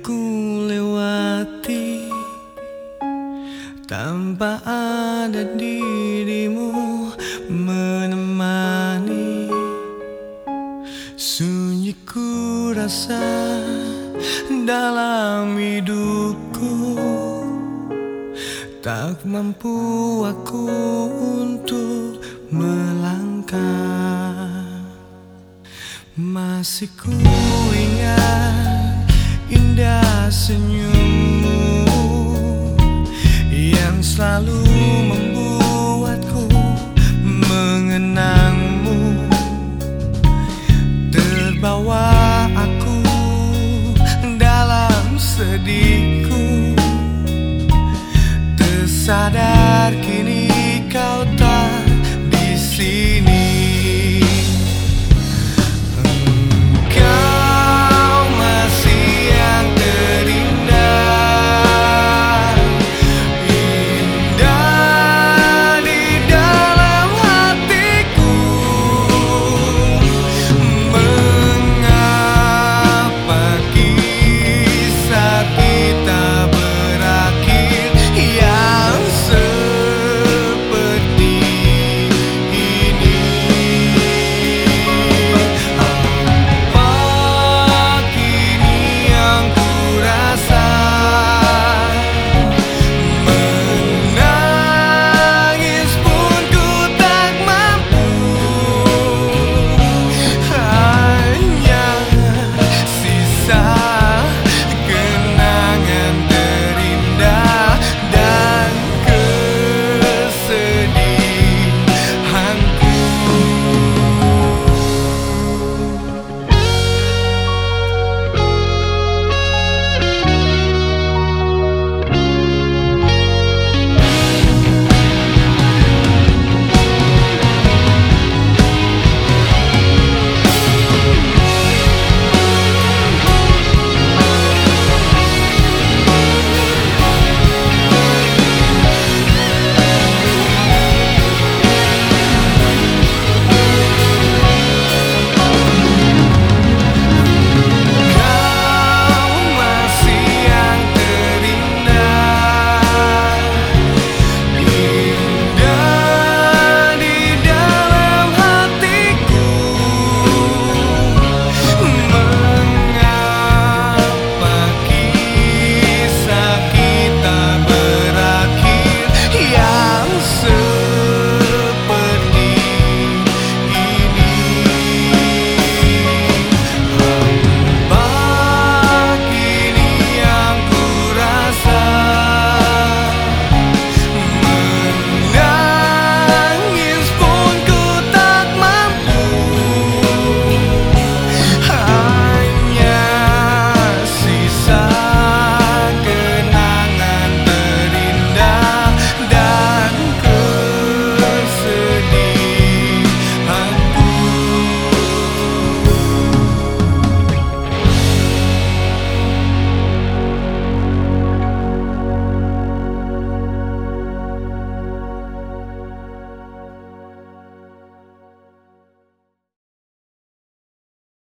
ku lewati tanpa ada dirimu menemani. Sunyi ku rasa dalam hidupku tak mampu aku untuk melangkah. Masih ku ingat sedihku Tersadar kau